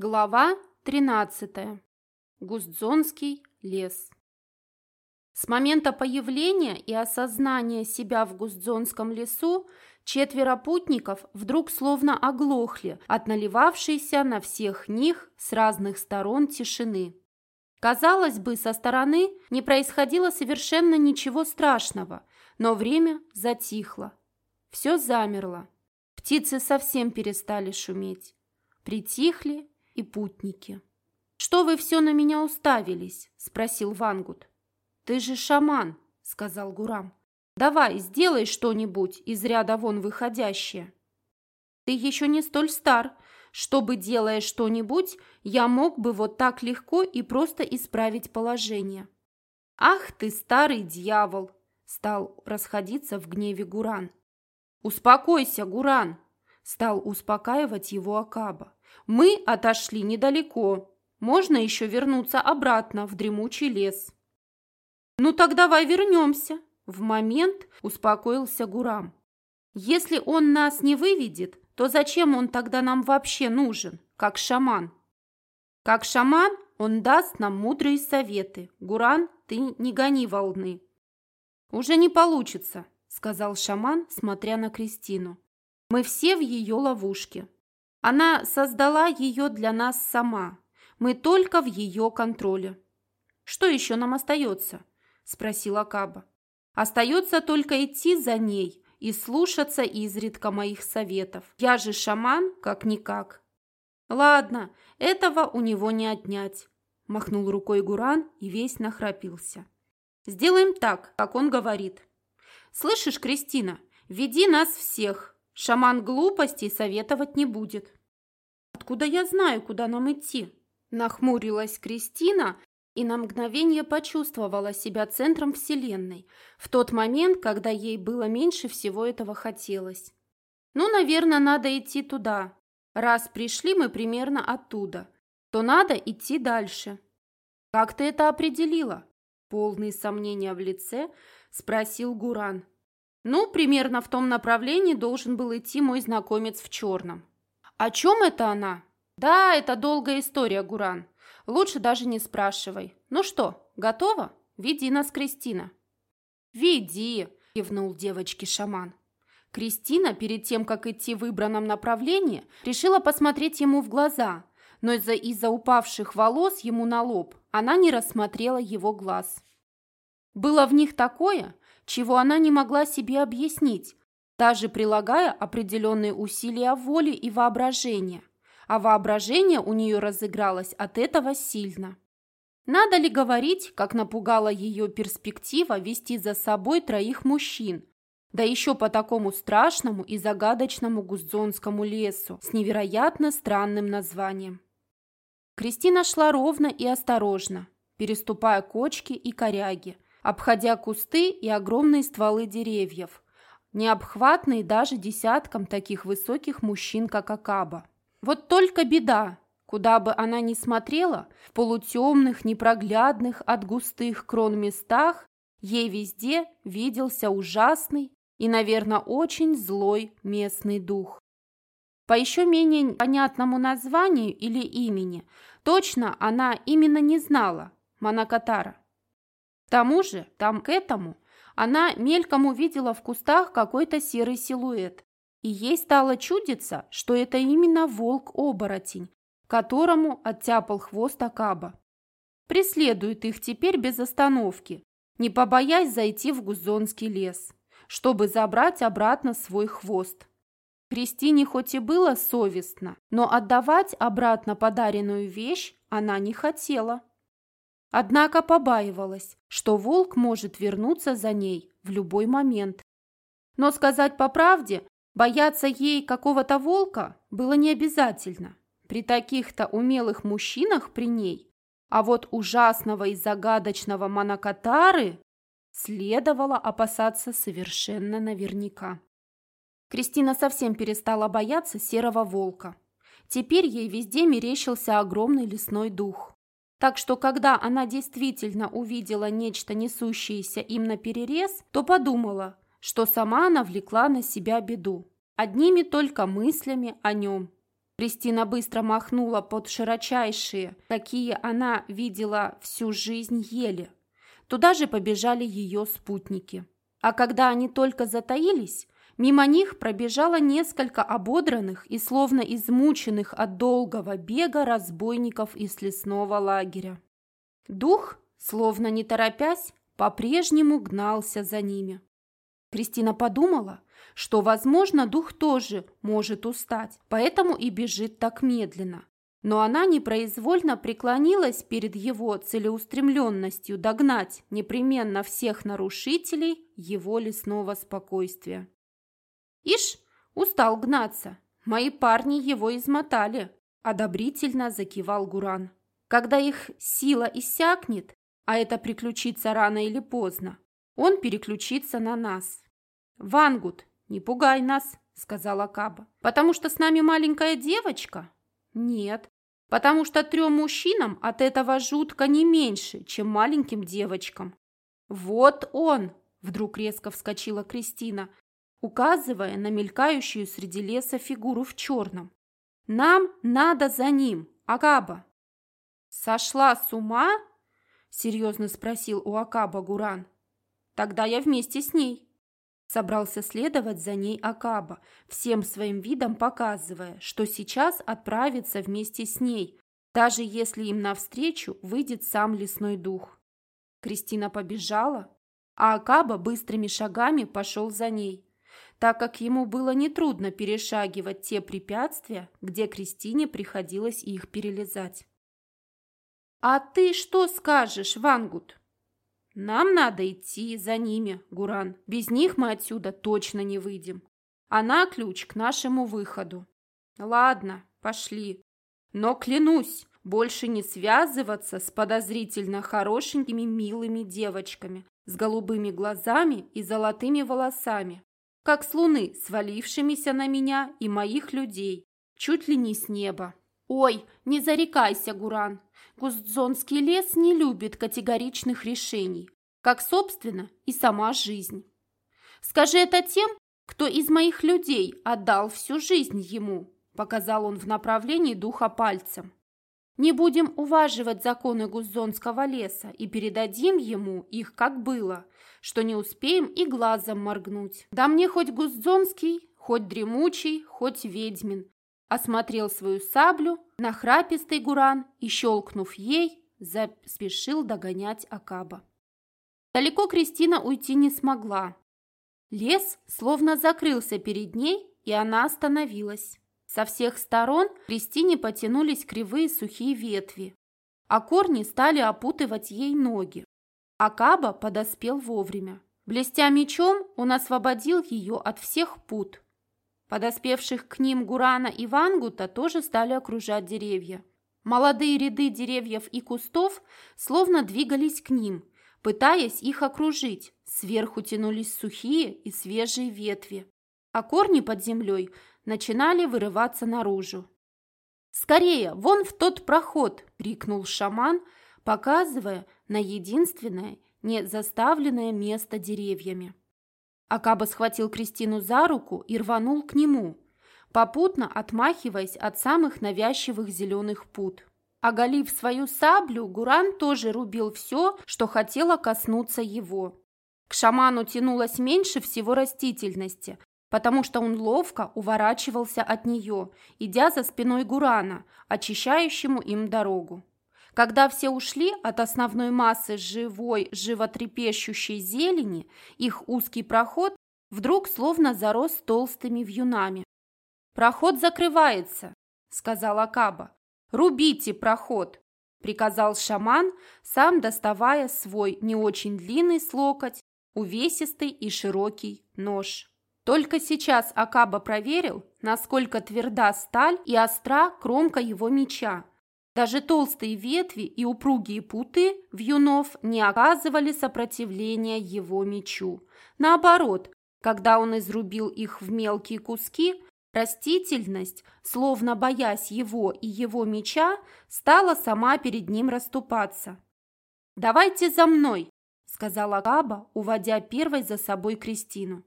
Глава 13. Гуздзонский лес. С момента появления и осознания себя в Гуздзонском лесу четверо путников вдруг словно оглохли от наливавшейся на всех них с разных сторон тишины. Казалось бы, со стороны не происходило совершенно ничего страшного, но время затихло. Все замерло. Птицы совсем перестали шуметь. Притихли и путники. «Что вы все на меня уставились?» – спросил Вангут. «Ты же шаман», – сказал Гурам. «Давай, сделай что-нибудь из ряда вон выходящее». «Ты еще не столь стар, чтобы, делая что-нибудь, я мог бы вот так легко и просто исправить положение». «Ах ты, старый дьявол!» – стал расходиться в гневе Гуран. «Успокойся, Гуран!» – стал успокаивать его Акаба. Мы отошли недалеко. Можно еще вернуться обратно в дремучий лес. Ну так давай вернемся. В момент успокоился Гурам. Если он нас не выведет, то зачем он тогда нам вообще нужен, как шаман? Как шаман он даст нам мудрые советы. Гуран, ты не гони волны. Уже не получится, сказал шаман, смотря на Кристину. Мы все в ее ловушке. Она создала ее для нас сама. Мы только в ее контроле. Что еще нам остается? Спросила Каба. Остается только идти за ней и слушаться изредка моих советов. Я же шаман, как-никак. Ладно, этого у него не отнять. Махнул рукой Гуран и весь нахрапился. Сделаем так, как он говорит. Слышишь, Кристина, веди нас всех, Шаман глупостей советовать не будет. Откуда я знаю, куда нам идти? Нахмурилась Кристина и на мгновение почувствовала себя центром Вселенной, в тот момент, когда ей было меньше всего этого хотелось. Ну, наверное, надо идти туда. Раз пришли мы примерно оттуда, то надо идти дальше. Как ты это определила? Полный сомнения в лице спросил Гуран. Ну, примерно в том направлении должен был идти мой знакомец в черном. О чем это она? Да, это долгая история, Гуран. Лучше даже не спрашивай. Ну что, готова? Веди нас, Кристина. Веди, кивнул девочке шаман. Кристина, перед тем, как идти в выбранном направлении, решила посмотреть ему в глаза, но из-за из упавших волос ему на лоб она не рассмотрела его глаз. Было в них такое, чего она не могла себе объяснить, даже прилагая определенные усилия воли и воображения. А воображение у нее разыгралось от этого сильно. Надо ли говорить, как напугала ее перспектива вести за собой троих мужчин, да еще по такому страшному и загадочному гуздзонскому лесу с невероятно странным названием. Кристина шла ровно и осторожно, переступая кочки и коряги, обходя кусты и огромные стволы деревьев, необхватные даже десяткам таких высоких мужчин, как Акаба. Вот только беда, куда бы она ни смотрела, в полутемных, непроглядных от густых крон местах, ей везде виделся ужасный и, наверное, очень злой местный дух. По еще менее понятному названию или имени, точно она именно не знала – Манакатара. Тому же, там к этому, она мельком увидела в кустах какой-то серый силуэт. И ей стало чудиться, что это именно волк-оборотень, которому оттяпал хвост Акаба. Преследует их теперь без остановки, не побоясь зайти в Гузонский лес, чтобы забрать обратно свой хвост. Кристине хоть и было совестно, но отдавать обратно подаренную вещь она не хотела. Однако побаивалась, что волк может вернуться за ней в любой момент. Но сказать по правде, бояться ей какого-то волка было не обязательно. При таких-то умелых мужчинах при ней, а вот ужасного и загадочного Манакатары следовало опасаться совершенно наверняка. Кристина совсем перестала бояться серого волка. Теперь ей везде мерещился огромный лесной дух. Так что, когда она действительно увидела нечто несущееся им на перерез, то подумала, что сама она влекла на себя беду, одними только мыслями о нем. Кристина быстро махнула под широчайшие, какие она видела всю жизнь ели. Туда же побежали ее спутники. А когда они только затаились, мимо них пробежало несколько ободранных и словно измученных от долгого бега разбойников из лесного лагеря. Дух, словно не торопясь, по-прежнему гнался за ними. Кристина подумала, что, возможно, дух тоже может устать, поэтому и бежит так медленно. Но она непроизвольно преклонилась перед его целеустремленностью догнать непременно всех нарушителей его лесного спокойствия. «Ишь, устал гнаться, мои парни его измотали», – одобрительно закивал Гуран. «Когда их сила иссякнет, а это приключится рано или поздно, он переключится на нас. «Вангут, не пугай нас», — сказала Каба. «Потому что с нами маленькая девочка?» «Нет, потому что трем мужчинам от этого жутко не меньше, чем маленьким девочкам». «Вот он!» — вдруг резко вскочила Кристина, указывая на мелькающую среди леса фигуру в черном. «Нам надо за ним, Акаба!» «Сошла с ума?» — серьезно спросил у Акаба Гуран. Тогда я вместе с ней. Собрался следовать за ней Акаба, всем своим видом показывая, что сейчас отправится вместе с ней, даже если им навстречу выйдет сам лесной дух. Кристина побежала, а Акаба быстрыми шагами пошел за ней, так как ему было нетрудно перешагивать те препятствия, где Кристине приходилось их перелезать. «А ты что скажешь, Вангут?» Нам надо идти за ними, Гуран. Без них мы отсюда точно не выйдем. Она ключ к нашему выходу. Ладно, пошли. Но клянусь, больше не связываться с подозрительно хорошенькими милыми девочками с голубыми глазами и золотыми волосами, как с луны, свалившимися на меня и моих людей, чуть ли не с неба. Ой, не зарекайся, Гуран, Гуздзонский лес не любит категоричных решений, как, собственно, и сама жизнь. Скажи это тем, кто из моих людей отдал всю жизнь ему, показал он в направлении духа пальцем. Не будем уваживать законы Гуздзонского леса и передадим ему их, как было, что не успеем и глазом моргнуть. Да мне хоть Гуздзонский, хоть дремучий, хоть ведьмин, осмотрел свою саблю, нахрапистый гуран и, щелкнув ей, заспешил догонять Акаба. Далеко Кристина уйти не смогла. Лес словно закрылся перед ней, и она остановилась. Со всех сторон Кристине потянулись кривые сухие ветви, а корни стали опутывать ей ноги. Акаба подоспел вовремя. Блестя мечом, он освободил ее от всех пут, Подоспевших к ним Гурана и Вангута тоже стали окружать деревья. Молодые ряды деревьев и кустов словно двигались к ним, пытаясь их окружить. Сверху тянулись сухие и свежие ветви, а корни под землей начинали вырываться наружу. «Скорее, вон в тот проход!» – крикнул шаман, показывая на единственное, не заставленное место деревьями. Акаба схватил Кристину за руку и рванул к нему, попутно отмахиваясь от самых навязчивых зеленых пут. Оголив свою саблю, Гуран тоже рубил все, что хотело коснуться его. К шаману тянулось меньше всего растительности, потому что он ловко уворачивался от нее, идя за спиной Гурана, очищающему им дорогу. Когда все ушли от основной массы живой, животрепещущей зелени, их узкий проход вдруг словно зарос толстыми вьюнами. «Проход закрывается», — сказала Каба. «Рубите проход», — приказал шаман, сам доставая свой не очень длинный слокоть, увесистый и широкий нож. Только сейчас Акаба проверил, насколько тверда сталь и остра кромка его меча, даже толстые ветви и упругие путы вьюнов не оказывали сопротивления его мечу. Наоборот, когда он изрубил их в мелкие куски, растительность, словно боясь его и его меча, стала сама перед ним расступаться. «Давайте за мной!» – сказала Габа, уводя первой за собой Кристину.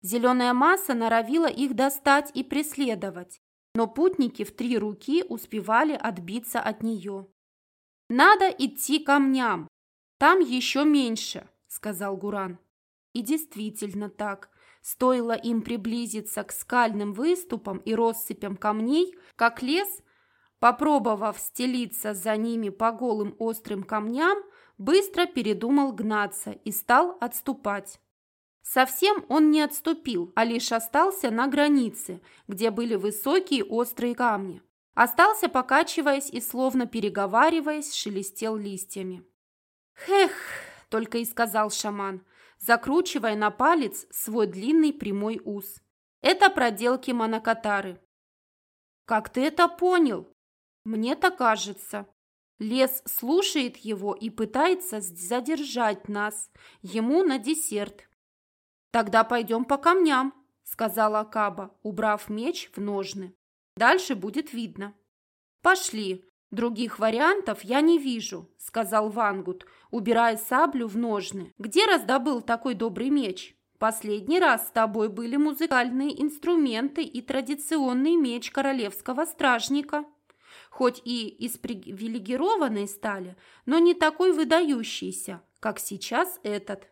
Зеленая масса норовила их достать и преследовать, но путники в три руки успевали отбиться от нее. «Надо идти камням, там еще меньше», – сказал Гуран. И действительно так. Стоило им приблизиться к скальным выступам и россыпям камней, как лес, попробовав стелиться за ними по голым острым камням, быстро передумал гнаться и стал отступать. Совсем он не отступил, а лишь остался на границе, где были высокие острые камни. Остался, покачиваясь и словно переговариваясь, шелестел листьями. «Хех!» – только и сказал шаман, закручивая на палец свой длинный прямой ус. «Это проделки монокатары». «Как ты это понял?» «Мне-то кажется». Лес слушает его и пытается задержать нас. Ему на десерт. «Тогда пойдем по камням», — сказала Каба, убрав меч в ножны. «Дальше будет видно». «Пошли. Других вариантов я не вижу», — сказал Вангут, убирая саблю в ножны. «Где раздобыл такой добрый меч?» «Последний раз с тобой были музыкальные инструменты и традиционный меч королевского стражника» хоть и из привилегированной стали, но не такой выдающийся, как сейчас этот.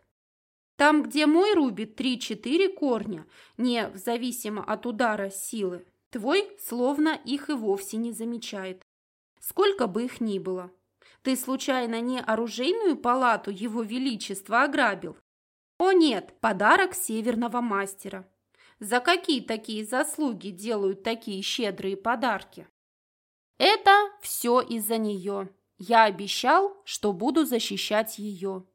Там, где мой рубит три-четыре корня, не зависимо от удара силы, твой словно их и вовсе не замечает. Сколько бы их ни было. Ты случайно не оружейную палату его величества ограбил? О нет, подарок северного мастера. За какие такие заслуги делают такие щедрые подарки? Это все из-за нее. Я обещал, что буду защищать ее.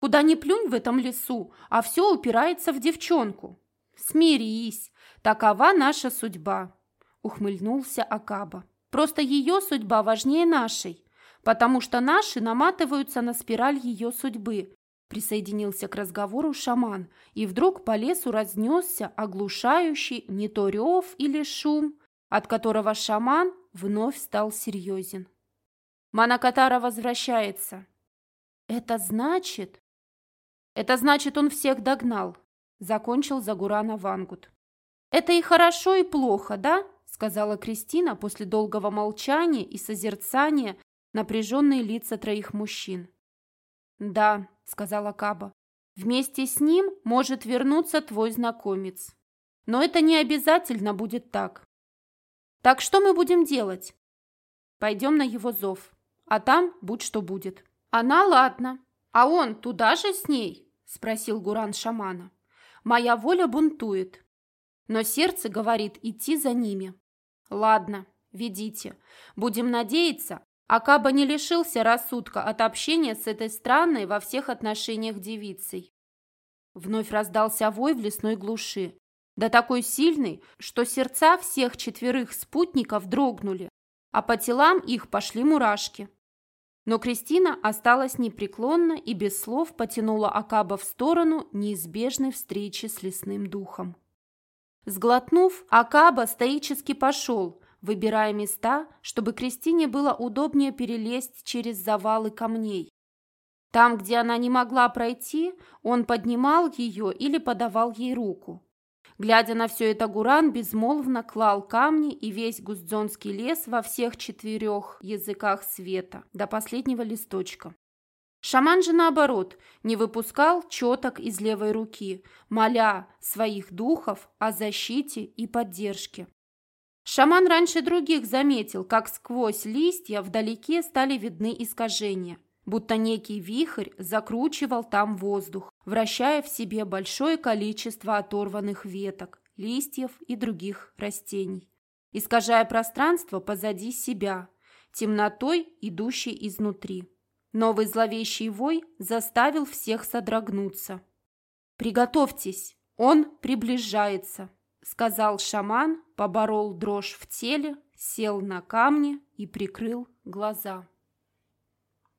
Куда ни плюнь в этом лесу, а все упирается в девчонку. Смирись, такова наша судьба, ухмыльнулся Акаба. Просто ее судьба важнее нашей, потому что наши наматываются на спираль ее судьбы, присоединился к разговору шаман, и вдруг по лесу разнесся оглушающий не то рев или шум, от которого шаман вновь стал серьезен. Манакатара возвращается. Это значит... Это значит, он всех догнал, закончил Загурана Вангут. Это и хорошо, и плохо, да? сказала Кристина после долгого молчания и созерцания напряженные лица троих мужчин. «Да», — сказала Каба, — «вместе с ним может вернуться твой знакомец. Но это не обязательно будет так. Так что мы будем делать? Пойдем на его зов, а там будь что будет. Она ладно, а он туда же с ней? Спросил Гуран шамана. Моя воля бунтует, но сердце говорит идти за ними. Ладно, ведите. Будем надеяться, Акаба не лишился рассудка от общения с этой странной во всех отношениях девицей. Вновь раздался вой в лесной глуши да такой сильный, что сердца всех четверых спутников дрогнули, а по телам их пошли мурашки. Но Кристина осталась непреклонна и без слов потянула Акаба в сторону неизбежной встречи с лесным духом. Сглотнув, Акаба стоически пошел, выбирая места, чтобы Кристине было удобнее перелезть через завалы камней. Там, где она не могла пройти, он поднимал ее или подавал ей руку. Глядя на все это, Гуран безмолвно клал камни и весь гуздзонский лес во всех четырех языках света, до последнего листочка. Шаман же, наоборот, не выпускал четок из левой руки, моля своих духов о защите и поддержке. Шаман раньше других заметил, как сквозь листья вдалеке стали видны искажения – будто некий вихрь закручивал там воздух, вращая в себе большое количество оторванных веток, листьев и других растений, искажая пространство позади себя, темнотой, идущей изнутри. Новый зловещий вой заставил всех содрогнуться. «Приготовьтесь, он приближается», — сказал шаман, поборол дрожь в теле, сел на камни и прикрыл глаза.